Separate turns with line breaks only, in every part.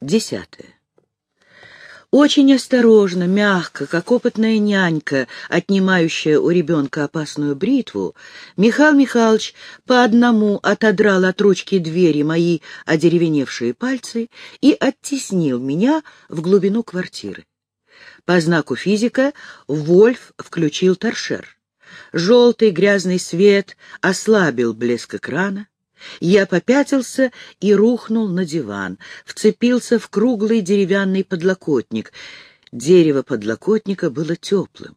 Десятое. Очень осторожно, мягко, как опытная нянька, отнимающая у ребенка опасную бритву, Михаил Михайлович по одному отодрал от ручки двери мои одеревеневшие пальцы и оттеснил меня в глубину квартиры. По знаку физика Вольф включил торшер. Желтый грязный свет ослабил блеск экрана. Я попятился и рухнул на диван, вцепился в круглый деревянный подлокотник. Дерево подлокотника было теплым.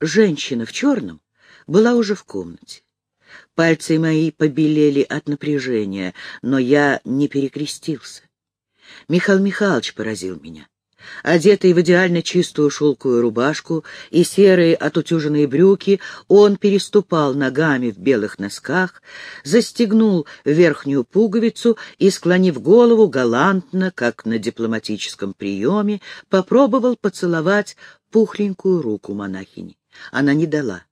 Женщина в черном была уже в комнате. Пальцы мои побелели от напряжения, но я не перекрестился. Михаил Михайлович поразил меня. Одетый в идеально чистую шелковую рубашку и серые отутюженные брюки, он переступал ногами в белых носках, застегнул верхнюю пуговицу и, склонив голову, галантно, как на дипломатическом приеме, попробовал поцеловать пухленькую руку монахини. Она не дала.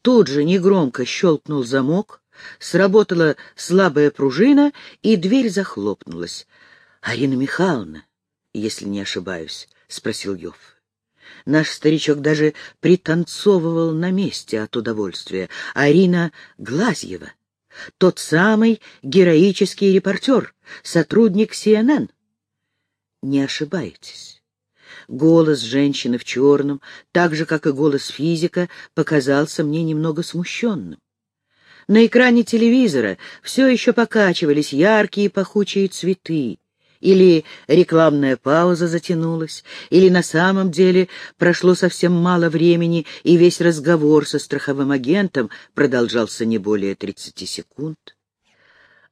Тут же негромко щелкнул замок, сработала слабая пружина, и дверь захлопнулась. «Арина Михайловна!» Если не ошибаюсь, — спросил Йов. Наш старичок даже пританцовывал на месте от удовольствия. Арина Глазьева, тот самый героический репортер, сотрудник CNN. Не ошибаетесь. Голос женщины в черном, так же, как и голос физика, показался мне немного смущенным. На экране телевизора все еще покачивались яркие пахучие цветы. Или рекламная пауза затянулась, или на самом деле прошло совсем мало времени, и весь разговор со страховым агентом продолжался не более 30 секунд.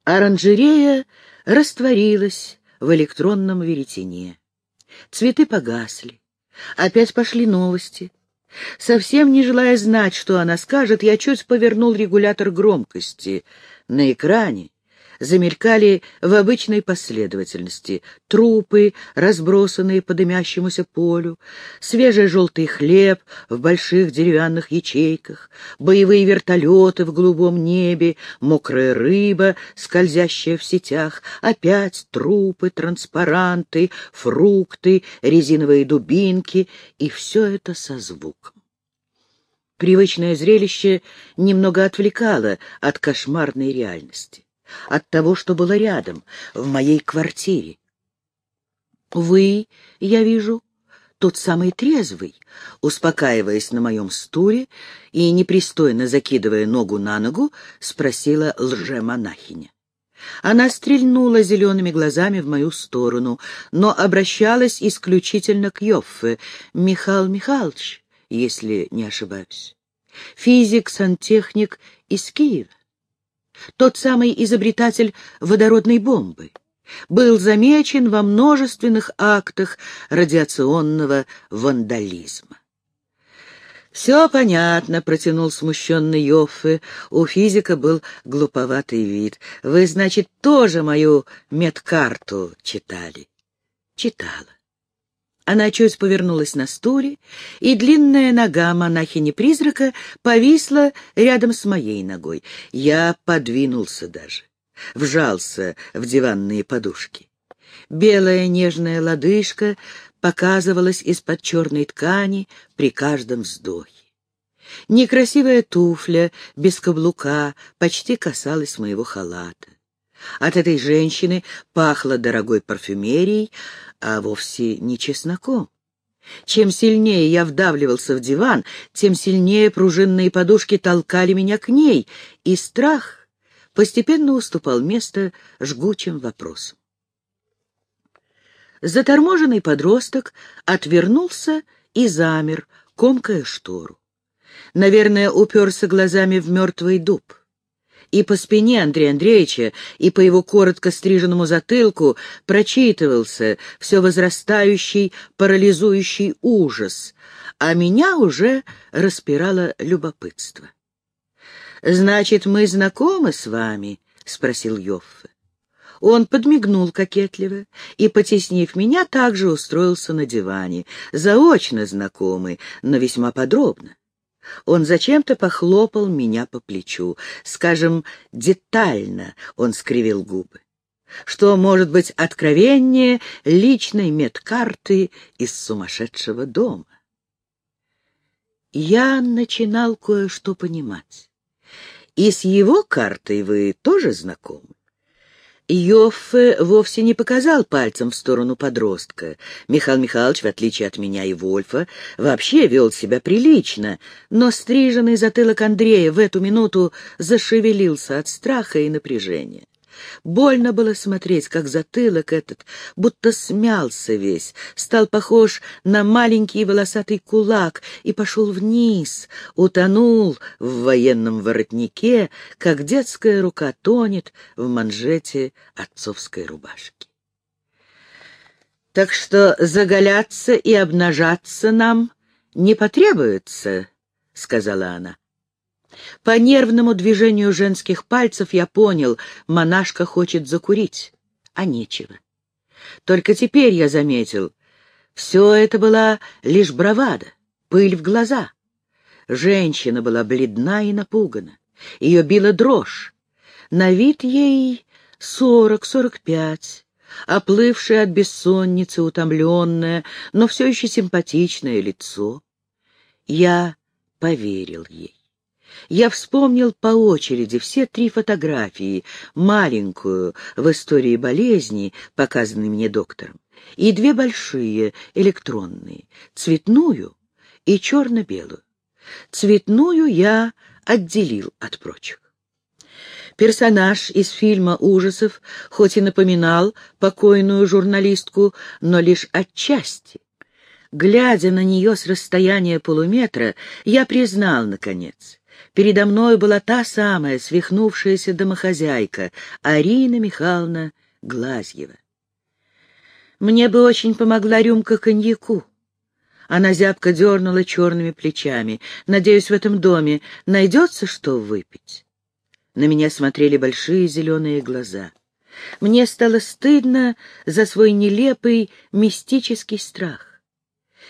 Оранжерея растворилась в электронном веретене. Цветы погасли. Опять пошли новости. Совсем не желая знать, что она скажет, я чуть повернул регулятор громкости. На экране замелькали в обычной последовательности. Трупы, разбросанные по дымящемуся полю, свежий желтый хлеб в больших деревянных ячейках, боевые вертолеты в голубом небе, мокрая рыба, скользящая в сетях, опять трупы, транспаранты, фрукты, резиновые дубинки, и все это со звуком. Привычное зрелище немного отвлекало от кошмарной реальности от того, что было рядом, в моей квартире. Вы, я вижу, тот самый трезвый, успокаиваясь на моем стуле и непристойно закидывая ногу на ногу, спросила лже-монахиня. Она стрельнула зелеными глазами в мою сторону, но обращалась исключительно к Йоффе, Михаил Михайлович, если не ошибаюсь. Физик-сантехник из Киева тот самый изобретатель водородной бомбы, был замечен во множественных актах радиационного вандализма. «Все понятно», — протянул смущенный Йоффе. У физика был глуповатый вид. «Вы, значит, тоже мою медкарту читали?» «Читала. Она чуть повернулась на стуле, и длинная нога монахини-призрака повисла рядом с моей ногой. Я подвинулся даже, вжался в диванные подушки. Белая нежная лодыжка показывалась из-под черной ткани при каждом вздохе. Некрасивая туфля без каблука почти касалась моего халата. От этой женщины пахло дорогой парфюмерией, а вовсе не чесноком. Чем сильнее я вдавливался в диван, тем сильнее пружинные подушки толкали меня к ней, и страх постепенно уступал место жгучим вопросам. Заторможенный подросток отвернулся и замер, комкая штору. Наверное, уперся глазами в мертвый дуб и по спине Андрея Андреевича, и по его коротко стриженному затылку прочитывался все возрастающий, парализующий ужас, а меня уже распирало любопытство. «Значит, мы знакомы с вами?» — спросил Йоффе. Он подмигнул кокетливо и, потеснив меня, также устроился на диване. Заочно знакомы, но весьма подробно. Он зачем-то похлопал меня по плечу. Скажем, детально он скривил губы. что может быть откровеннее личной медкарты из сумасшедшего дома. Я начинал кое-что понимать. И с его картой вы тоже знакомы? Йоффе вовсе не показал пальцем в сторону подростка. Михаил Михайлович, в отличие от меня и Вольфа, вообще вел себя прилично, но стриженный затылок Андрея в эту минуту зашевелился от страха и напряжения. Больно было смотреть, как затылок этот будто смялся весь, стал похож на маленький волосатый кулак и пошел вниз, утонул в военном воротнике, как детская рука тонет в манжете отцовской рубашки. Так что заголяться и обнажаться нам не потребуется, — сказала она. По нервному движению женских пальцев я понял, монашка хочет закурить, а нечего. Только теперь я заметил, все это была лишь бравада, пыль в глаза. Женщина была бледна и напугана, ее била дрожь. На вид ей сорок-сорок пять, оплывшее от бессонницы, утомленное, но все еще симпатичное лицо. Я поверил ей я вспомнил по очереди все три фотографии, маленькую в истории болезни, показанной мне доктором, и две большие, электронные, цветную и черно-белую. Цветную я отделил от прочих. Персонаж из фильма ужасов хоть и напоминал покойную журналистку, но лишь отчасти. Глядя на нее с расстояния полуметра, я признал, наконец, Передо мной была та самая свихнувшаяся домохозяйка, Арина Михайловна Глазьева. Мне бы очень помогла рюмка коньяку. Она зябко дернула черными плечами. Надеюсь, в этом доме найдется что выпить. На меня смотрели большие зеленые глаза. Мне стало стыдно за свой нелепый мистический страх.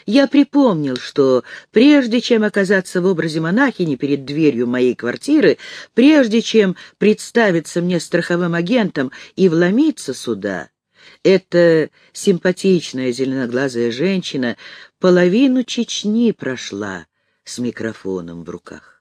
Я припомнил, что прежде чем оказаться в образе монахини перед дверью моей квартиры, прежде чем представиться мне страховым агентом и вломиться сюда, эта симпатичная зеленоглазая женщина половину Чечни прошла с микрофоном в руках.